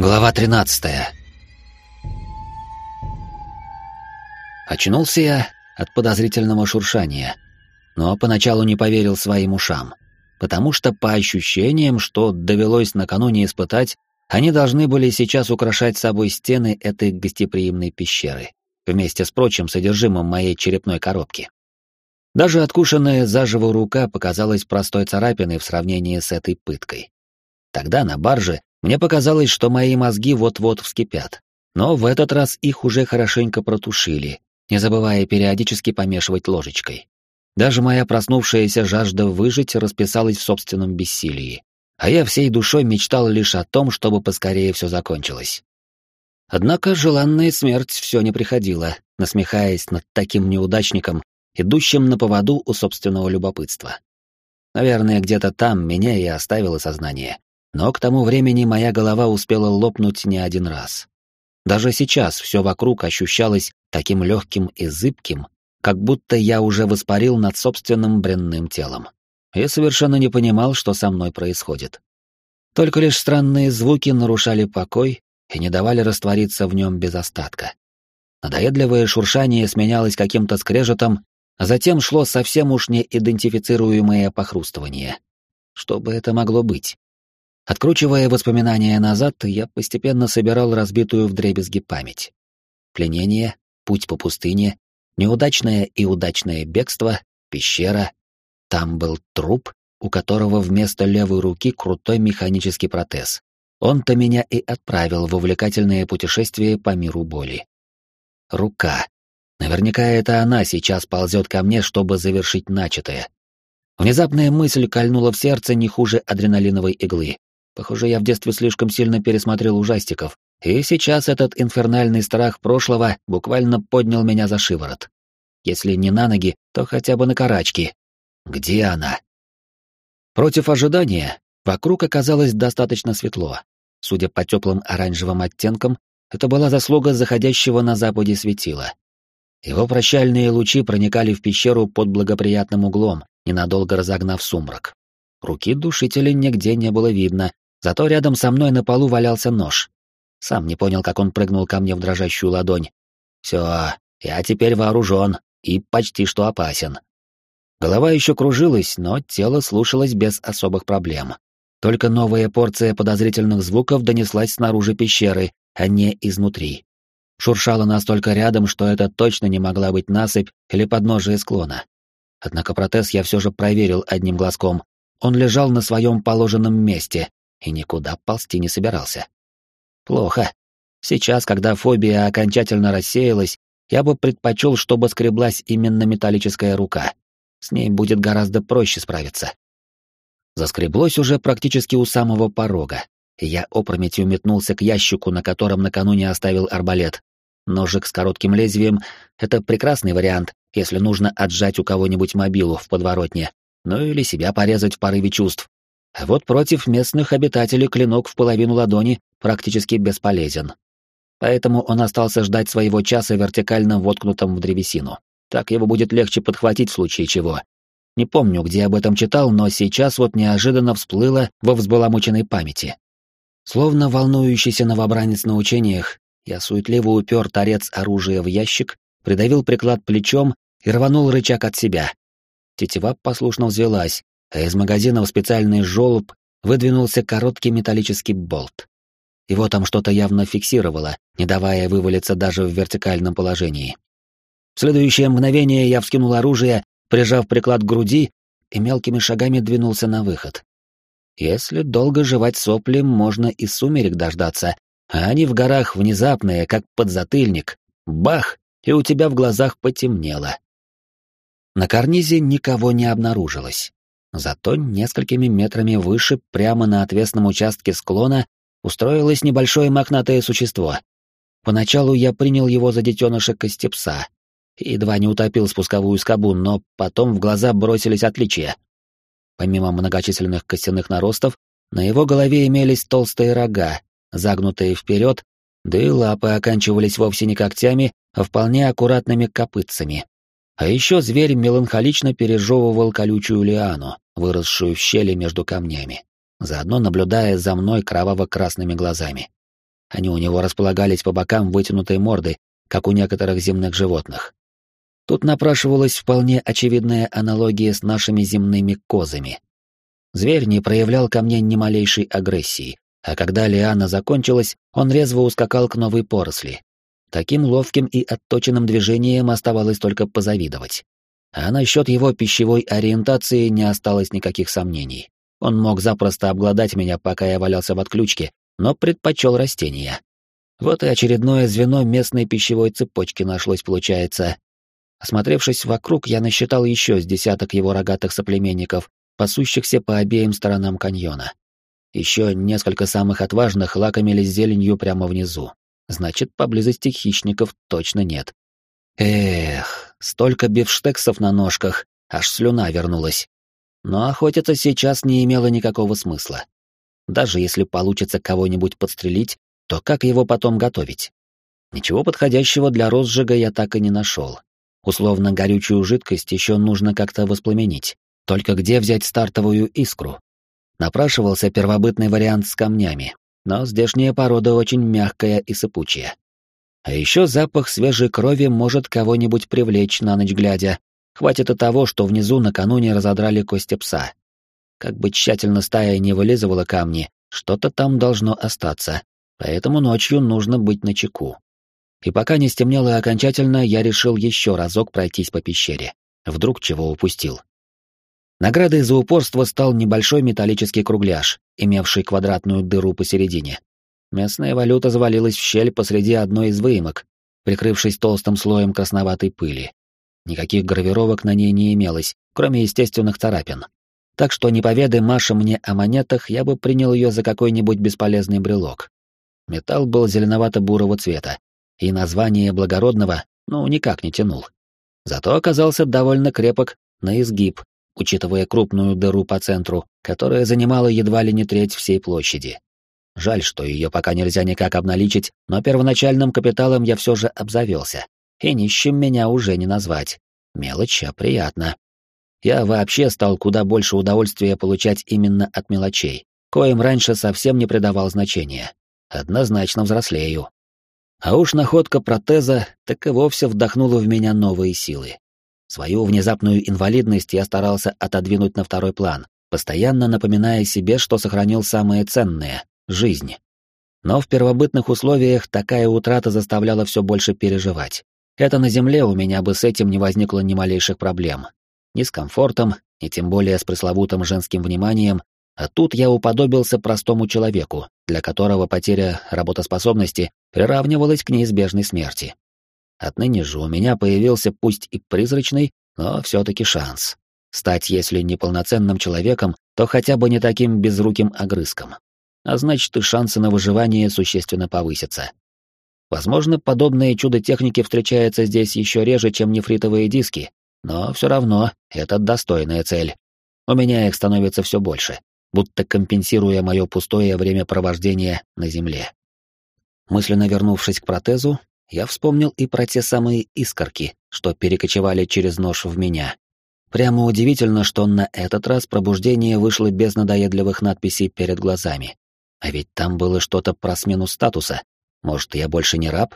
Глава 13 Очнулся я от подозрительного шуршания, но поначалу не поверил своим ушам, потому что по ощущениям, что довелось накануне испытать, они должны были сейчас украшать собой стены этой гостеприимной пещеры, вместе с прочим содержимым моей черепной коробки. Даже откушенная заживо рука показалась простой царапиной в сравнении с этой пыткой. Тогда на барже мне показалось, что мои мозги вот-вот вскипят. Но в этот раз их уже хорошенько протушили, не забывая периодически помешивать ложечкой. Даже моя проснувшаяся жажда выжить расписалась в собственном бессилии. А я всей душой мечтал лишь о том, чтобы поскорее все закончилось. Однако желанная смерть все не приходила, насмехаясь над таким неудачником, идущим на поводу у собственного любопытства. Наверное, где-то там меня и оставило сознание. Но к тому времени моя голова успела лопнуть не один раз. Даже сейчас все вокруг ощущалось таким легким и зыбким, как будто я уже воспарил над собственным бренным телом. И совершенно не понимал, что со мной происходит. Только лишь странные звуки нарушали покой и не давали раствориться в нем без остатка. Надоедливое шуршание сменялось каким-то скрежетом, а затем шло совсем уж неидентифицируемое похрустывание. Что бы это могло быть? Откручивая воспоминания назад, я постепенно собирал разбитую вдребезги память. Пленение, путь по пустыне, неудачное и удачное бегство, пещера. Там был труп, у которого вместо левой руки крутой механический протез. Он-то меня и отправил в увлекательное путешествие по миру боли. Рука. Наверняка это она сейчас ползет ко мне, чтобы завершить начатое. Внезапная мысль кольнула в сердце не хуже адреналиновой иглы. Похоже, я в детстве слишком сильно пересмотрел ужастиков, и сейчас этот инфернальный страх прошлого буквально поднял меня за шиворот. Если не на ноги, то хотя бы на карачки. Где она? Против ожидания, вокруг оказалось достаточно светло. Судя по теплым оранжевым оттенкам, это была заслуга заходящего на западе светила. Его прощальные лучи проникали в пещеру под благоприятным углом, ненадолго разогнав сумрак. Руки душителя нигде не было видно, Зато рядом со мной на полу валялся нож. Сам не понял, как он прыгнул ко мне в дрожащую ладонь. Все, я теперь вооружен и почти что опасен. Голова еще кружилась, но тело слушалось без особых проблем. Только новая порция подозрительных звуков донеслась снаружи пещеры, а не изнутри. Шуршало настолько рядом, что это точно не могла быть насыпь или подножие склона. Однако протез я все же проверил одним глазком. Он лежал на своем положенном месте, и никуда ползти не собирался. Плохо. Сейчас, когда фобия окончательно рассеялась, я бы предпочел, чтобы скреблась именно металлическая рука. С ней будет гораздо проще справиться. Заскреблось уже практически у самого порога, и я опрометью метнулся к ящику, на котором накануне оставил арбалет. Ножик с коротким лезвием — это прекрасный вариант, если нужно отжать у кого-нибудь мобилу в подворотне, ну или себя порезать в порыве чувств. А вот против местных обитателей клинок в половину ладони практически бесполезен. Поэтому он остался ждать своего часа вертикально воткнутым в древесину. Так его будет легче подхватить в случае чего. Не помню, где об этом читал, но сейчас вот неожиданно всплыло во взбаламученной памяти. Словно волнующийся новобранец на учениях, я суетливо упер торец оружия в ящик, придавил приклад плечом и рванул рычаг от себя. Тетива послушно взвелась, а из магазина в специальный жёлоб выдвинулся короткий металлический болт. Его там что-то явно фиксировало, не давая вывалиться даже в вертикальном положении. В следующее мгновение я вскинул оружие, прижав приклад к груди, и мелкими шагами двинулся на выход. Если долго жевать сопли, можно и сумерек дождаться, а они в горах внезапные, как подзатыльник. Бах! И у тебя в глазах потемнело. На карнизе никого не обнаружилось. Зато несколькими метрами выше, прямо на отвесном участке склона, устроилось небольшое мохнатое существо. Поначалу я принял его за детеныша костепса. Едва не утопил спусковую скобу, но потом в глаза бросились отличия. Помимо многочисленных костяных наростов, на его голове имелись толстые рога, загнутые вперед, да и лапы оканчивались вовсе не когтями, а вполне аккуратными копытцами. А еще зверь меланхолично пережевывал колючую лиану, выросшую в щели между камнями, заодно наблюдая за мной кроваво-красными глазами. Они у него располагались по бокам вытянутой морды, как у некоторых земных животных. Тут напрашивалась вполне очевидная аналогия с нашими земными козами. Зверь не проявлял ко мне ни малейшей агрессии, а когда лиана закончилась, он резво ускакал к новой поросли. Таким ловким и отточенным движением оставалось только позавидовать. А насчет его пищевой ориентации не осталось никаких сомнений. Он мог запросто обглодать меня, пока я валялся в отключке, но предпочел растения. Вот и очередное звено местной пищевой цепочки нашлось, получается. Осмотревшись вокруг, я насчитал еще с десяток его рогатых соплеменников, пасущихся по обеим сторонам каньона. Еще несколько самых отважных лакомились зеленью прямо внизу. Значит, поблизости хищников точно нет. Эх, столько бифштексов на ножках, аж слюна вернулась. Но охотиться сейчас не имело никакого смысла. Даже если получится кого-нибудь подстрелить, то как его потом готовить? Ничего подходящего для розжига я так и не нашел. Условно горючую жидкость еще нужно как-то воспламенить. Только где взять стартовую искру? Напрашивался первобытный вариант с камнями, но здешняя порода очень мягкая и сыпучая. А еще запах свежей крови может кого-нибудь привлечь на ночь глядя. Хватит и того, что внизу накануне разодрали кости пса. Как бы тщательно стая не вылизывала камни, что-то там должно остаться, поэтому ночью нужно быть начеку. И пока не стемнело окончательно, я решил еще разок пройтись по пещере. Вдруг чего упустил. Наградой за упорство стал небольшой металлический кругляш, имевший квадратную дыру посередине. Местная валюта завалилась в щель посреди одной из выемок, прикрывшись толстым слоем красноватой пыли. Никаких гравировок на ней не имелось, кроме естественных царапин. Так что не поведай Маша мне о монетах, я бы принял ее за какой-нибудь бесполезный брелок. Металл был зеленовато-бурого цвета, и название благородного, ну, никак не тянул. Зато оказался довольно крепок на изгиб, учитывая крупную дыру по центру, которая занимала едва ли не треть всей площади. Жаль, что ее пока нельзя никак обналичить, но первоначальным капиталом я все же обзавелся. И нищим меня уже не назвать. Мелочь, а приятно. Я вообще стал куда больше удовольствия получать именно от мелочей, коим раньше совсем не придавал значения. Однозначно взрослею. А уж находка протеза так и вовсе вдохнула в меня новые силы. Свою внезапную инвалидность я старался отодвинуть на второй план, постоянно напоминая себе, что сохранил самое ценное — жизнь. Но в первобытных условиях такая утрата заставляла все больше переживать. Это на Земле у меня бы с этим не возникло ни малейших проблем. Ни с комфортом, ни тем более с пресловутым женским вниманием, а тут я уподобился простому человеку, для которого потеря работоспособности приравнивалась к неизбежной смерти. Отныне же у меня появился пусть и призрачный, но все-таки шанс. Стать, если не полноценным человеком, то хотя бы не таким безруким огрызком. А значит, и шансы на выживание существенно повысятся. Возможно, подобные чудо-техники встречаются здесь еще реже, чем нефритовые диски, но все равно это достойная цель. У меня их становится все больше, будто компенсируя мое пустое времяпровождение на Земле. Мысленно вернувшись к протезу, я вспомнил и про те самые искорки, что перекочевали через нож в меня. Прямо удивительно, что на этот раз пробуждение вышло без надоедливых надписей перед глазами. А ведь там было что-то про смену статуса. Может, я больше не раб?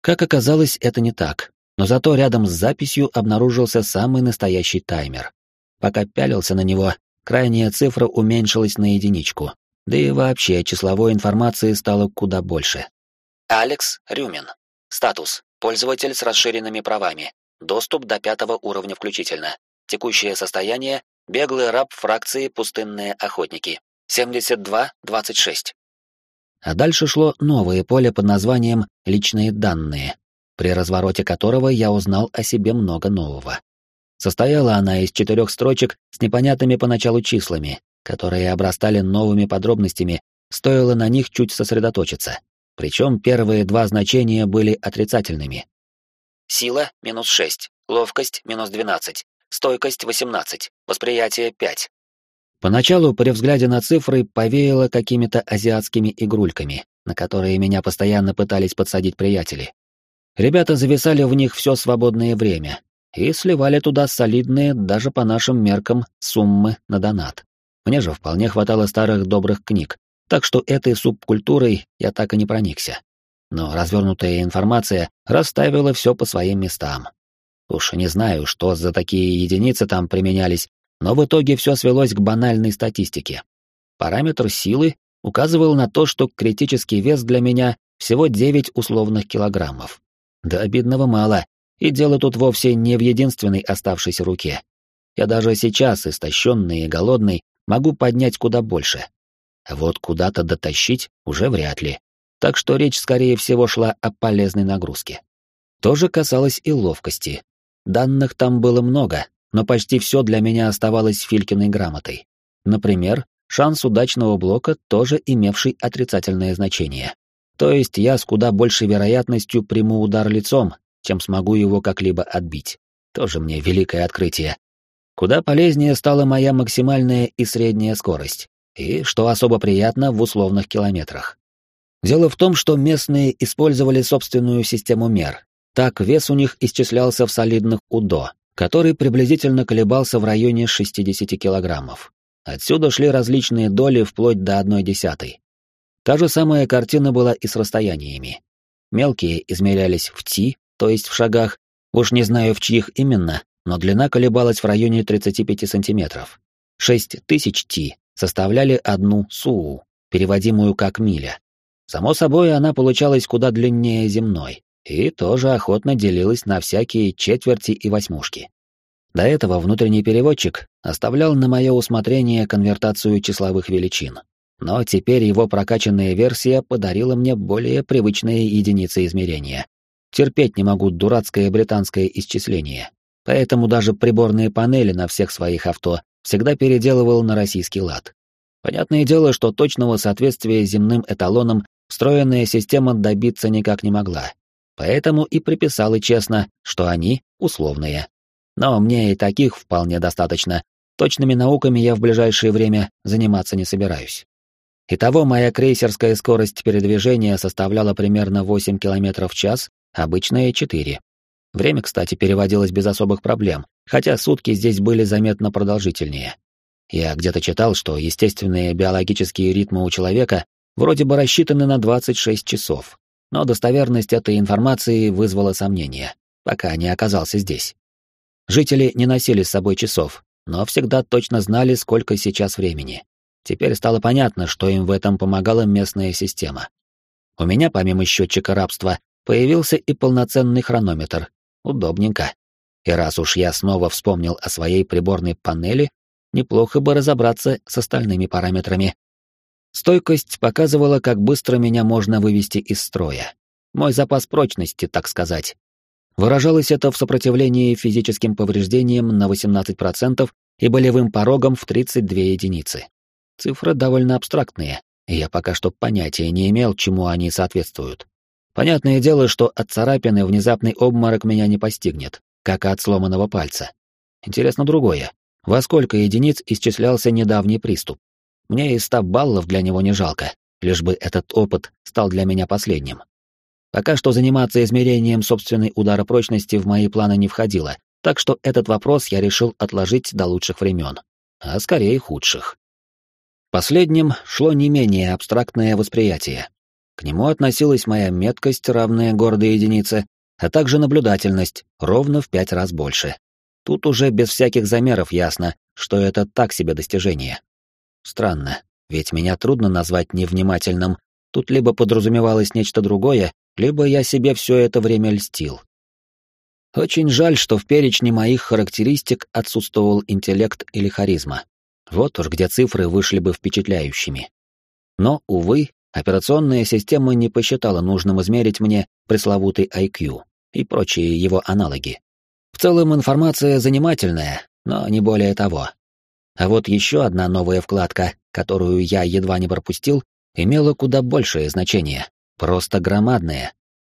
Как оказалось, это не так. Но зато рядом с записью обнаружился самый настоящий таймер. Пока пялился на него, крайняя цифра уменьшилась на единичку. Да и вообще числовой информации стало куда больше. Алекс Рюмин. Статус. Пользователь с расширенными правами. Доступ до пятого уровня включительно. Текущее состояние. Беглый раб фракции «Пустынные охотники». 72-26. А дальше шло новое поле под названием «Личные данные», при развороте которого я узнал о себе много нового. Состояла она из четырех строчек с непонятными поначалу числами, которые обрастали новыми подробностями, стоило на них чуть сосредоточиться. Причем первые два значения были отрицательными. Сила — минус 6, ловкость — минус 12, стойкость — 18, восприятие — 5. Поначалу, при взгляде на цифры, повеяло какими-то азиатскими игрульками, на которые меня постоянно пытались подсадить приятели. Ребята зависали в них все свободное время и сливали туда солидные, даже по нашим меркам, суммы на донат. Мне же вполне хватало старых добрых книг, так что этой субкультурой я так и не проникся. Но развернутая информация расставила все по своим местам. Уж не знаю, что за такие единицы там применялись, но в итоге все свелось к банальной статистике. Параметр силы указывал на то, что критический вес для меня всего 9 условных килограммов. Да обидного мало, и дело тут вовсе не в единственной оставшейся руке. Я даже сейчас, истощенный и голодный, могу поднять куда больше. А вот куда-то дотащить уже вряд ли. Так что речь, скорее всего, шла о полезной нагрузке. То же касалось и ловкости. Данных там было много, но почти все для меня оставалось Филькиной грамотой. Например, шанс удачного блока, тоже имевший отрицательное значение. То есть я с куда большей вероятностью приму удар лицом, чем смогу его как-либо отбить. Тоже мне великое открытие. Куда полезнее стала моя максимальная и средняя скорость. И, что особо приятно, в условных километрах. Дело в том, что местные использовали собственную систему мер. Так вес у них исчислялся в солидных УДО, который приблизительно колебался в районе 60 килограммов. Отсюда шли различные доли вплоть до одной десятой. Та же самая картина была и с расстояниями. Мелкие измерялись в ти, то есть в шагах, уж не знаю в чьих именно, но длина колебалась в районе 35 сантиметров. 6000 ти составляли одну суу, переводимую как миля. Само собой, она получалась куда длиннее земной, и тоже охотно делилась на всякие четверти и восьмушки. До этого внутренний переводчик оставлял на мое усмотрение конвертацию числовых величин, но теперь его прокачанная версия подарила мне более привычные единицы измерения. Терпеть не могу дурацкое британское исчисление, поэтому даже приборные панели на всех своих авто всегда переделывал на российский лад. Понятное дело, что точного соответствия земным эталонам встроенная система добиться никак не могла, поэтому и приписала честно, что они условные. Но мне и таких вполне достаточно. Точными науками я в ближайшее время заниматься не собираюсь. Итого моя крейсерская скорость передвижения составляла примерно 8 км в час, обычная 4. Время, кстати, переводилось без особых проблем, хотя сутки здесь были заметно продолжительнее. Я где-то читал, что естественные биологические ритмы у человека вроде бы рассчитаны на 26 часов, но достоверность этой информации вызвала сомнения, пока не оказался здесь. Жители не носили с собой часов, но всегда точно знали, сколько сейчас времени. Теперь стало понятно, что им в этом помогала местная система. У меня, помимо счетчика рабства, появился и полноценный хронометр. Удобненько. И раз уж я снова вспомнил о своей приборной панели, неплохо бы разобраться с остальными параметрами. Стойкость показывала, как быстро меня можно вывести из строя. Мой запас прочности, так сказать, Выражалось это в сопротивлении физическим повреждениям на 18% и болевым порогам в 32 единицы. Цифры довольно абстрактные, и я пока что понятия не имел, чему они соответствуют. Понятное дело, что от царапины внезапный обморок меня не постигнет, как и от сломанного пальца. Интересно другое. Во сколько единиц исчислялся недавний приступ? Мне и 100 баллов для него не жалко, лишь бы этот опыт стал для меня последним. Пока что заниматься измерением собственной ударопрочности в мои планы не входило, так что этот вопрос я решил отложить до лучших времен, а скорее худших. Последним шло не менее абстрактное восприятие. К нему относилась моя меткость, равная гордой единице, а также наблюдательность, ровно в пять раз больше. Тут уже без всяких замеров ясно, что это так себе достижение. Странно, ведь меня трудно назвать невнимательным, тут либо подразумевалось нечто другое, либо я себе все это время льстил. Очень жаль, что в перечне моих характеристик отсутствовал интеллект или харизма. Вот уж где цифры вышли бы впечатляющими. Но, увы, операционная система не посчитала нужным измерить мне пресловутый IQ и прочие его аналоги. В целом информация занимательная, но не более того. А вот еще одна новая вкладка, которую я едва не пропустил, имела куда большее значение. Просто громадная.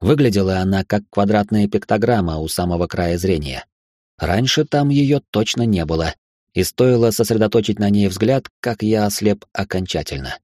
Выглядела она как квадратная пиктограмма у самого края зрения. Раньше там ее точно не было, и стоило сосредоточить на ней взгляд, как я ослеп окончательно.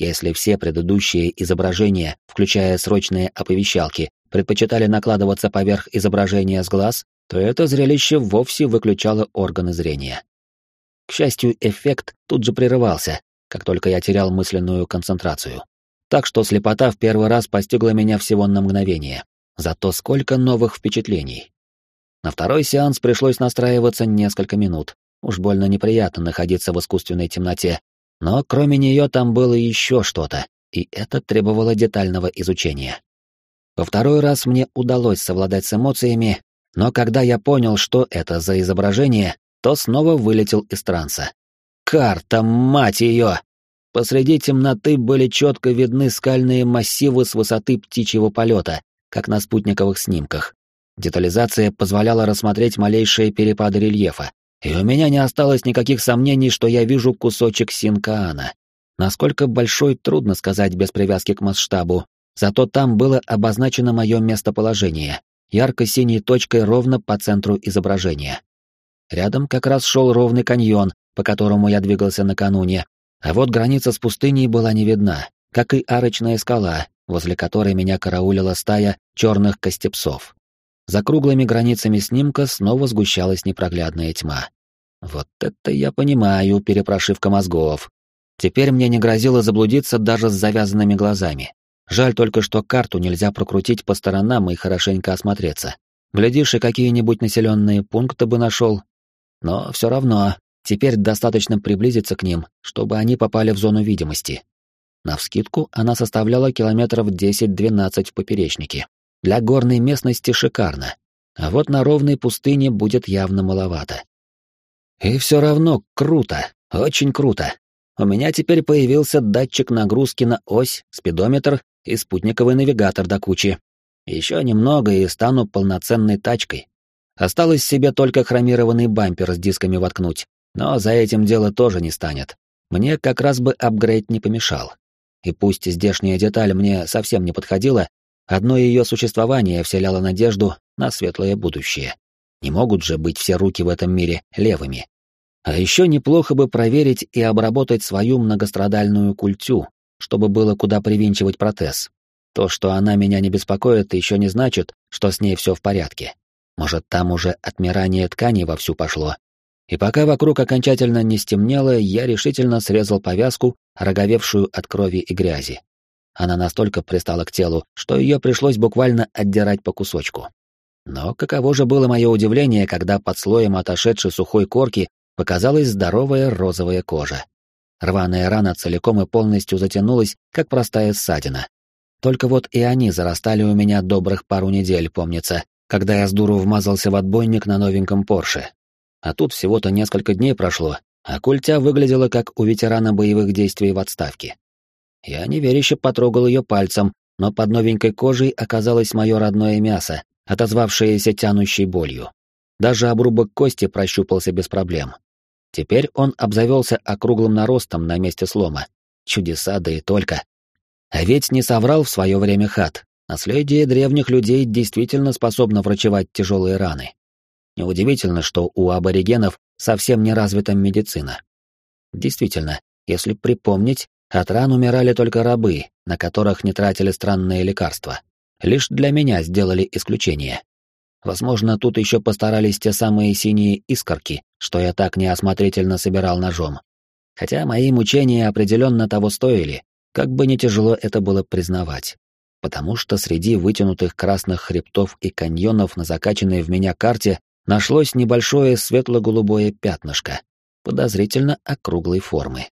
Если все предыдущие изображения, включая срочные оповещалки, предпочитали накладываться поверх изображения с глаз, то это зрелище вовсе выключало органы зрения. К счастью, эффект тут же прерывался, как только я терял мысленную концентрацию. Так что слепота в первый раз постигла меня всего на мгновение. Зато сколько новых впечатлений. На второй сеанс пришлось настраиваться несколько минут. Уж больно неприятно находиться в искусственной темноте. Но кроме нее там было еще что-то, и это требовало детального изучения. Во второй раз мне удалось совладать с эмоциями, но когда я понял, что это за изображение, то снова вылетел из транса. Карта, мать ее! Посреди темноты были четко видны скальные массивы с высоты птичьего полета, как на спутниковых снимках. Детализация позволяла рассмотреть малейшие перепады рельефа, и у меня не осталось никаких сомнений, что я вижу кусочек Синкаана. Насколько большой, трудно сказать без привязки к масштабу, зато там было обозначено мое местоположение, ярко-синей точкой ровно по центру изображения. Рядом как раз шел ровный каньон, по которому я двигался накануне, а вот граница с пустыней была не видна, как и арочная скала, возле которой меня караулила стая черных костепсов. За круглыми границами снимка снова сгущалась непроглядная тьма. Вот это я понимаю, перепрошивка мозгов. Теперь мне не грозило заблудиться даже с завязанными глазами. Жаль только, что карту нельзя прокрутить по сторонам и хорошенько осмотреться. Глядишь, и какие-нибудь населенные пункты бы нашел. Но все равно, Теперь достаточно приблизиться к ним, чтобы они попали в зону видимости. Навскидку она составляла километров 10-12 в поперечнике. Для горной местности шикарно. А вот на ровной пустыне будет явно маловато. И все равно круто, очень круто. У меня теперь появился датчик нагрузки на ось, спидометр и спутниковый навигатор до кучи. Еще немного и стану полноценной тачкой. Осталось себе только хромированный бампер с дисками воткнуть, но за этим дело тоже не станет. Мне как раз бы апгрейд не помешал. И пусть здешняя деталь мне совсем не подходила, одно ее существование вселяло надежду на светлое будущее. Не могут же быть все руки в этом мире левыми. А еще неплохо бы проверить и обработать свою многострадальную культю, чтобы было куда привинчивать протез. То, что она меня не беспокоит, еще не значит, что с ней все в порядке. Может, там уже отмирание тканей вовсю пошло, и пока вокруг окончательно не стемнело, я решительно срезал повязку, роговевшую от крови и грязи. Она настолько пристала к телу, что ее пришлось буквально отдирать по кусочку. Но каково же было мое удивление, когда под слоем отошедшей сухой корки показалась здоровая розовая кожа. Рваная рана целиком и полностью затянулась, как простая ссадина. Только вот и они зарастали у меня добрых пару недель, помнится, когда я с дуру вмазался в отбойник на новеньком Порше. А тут всего-то несколько дней прошло, а культя выглядела как у ветерана боевых действий в отставке. Я неверяще потрогал ее пальцем, но под новенькой кожей оказалось мое родное мясо, отозвавшееся тянущей болью. Даже обрубок кости прощупался без проблем. Теперь он обзавелся округлым наростом на месте слома. Чудеса, да и только. А ведь не соврал в свое время хат. Наследие древних людей действительно способно врачевать тяжелые раны. Неудивительно, что у аборигенов совсем не развита медицина. Действительно, если припомнить, от ран умирали только рабы, на которых не тратили странные лекарства. Лишь для меня сделали исключение. Возможно, тут еще постарались те самые синие искорки, что я так неосмотрительно собирал ножом. Хотя мои мучения определенно того стоили, как бы не тяжело это было признавать. Потому что среди вытянутых красных хребтов и каньонов на закачанной в меня карте нашлось небольшое светло-голубое пятнышко, подозрительно округлой формы.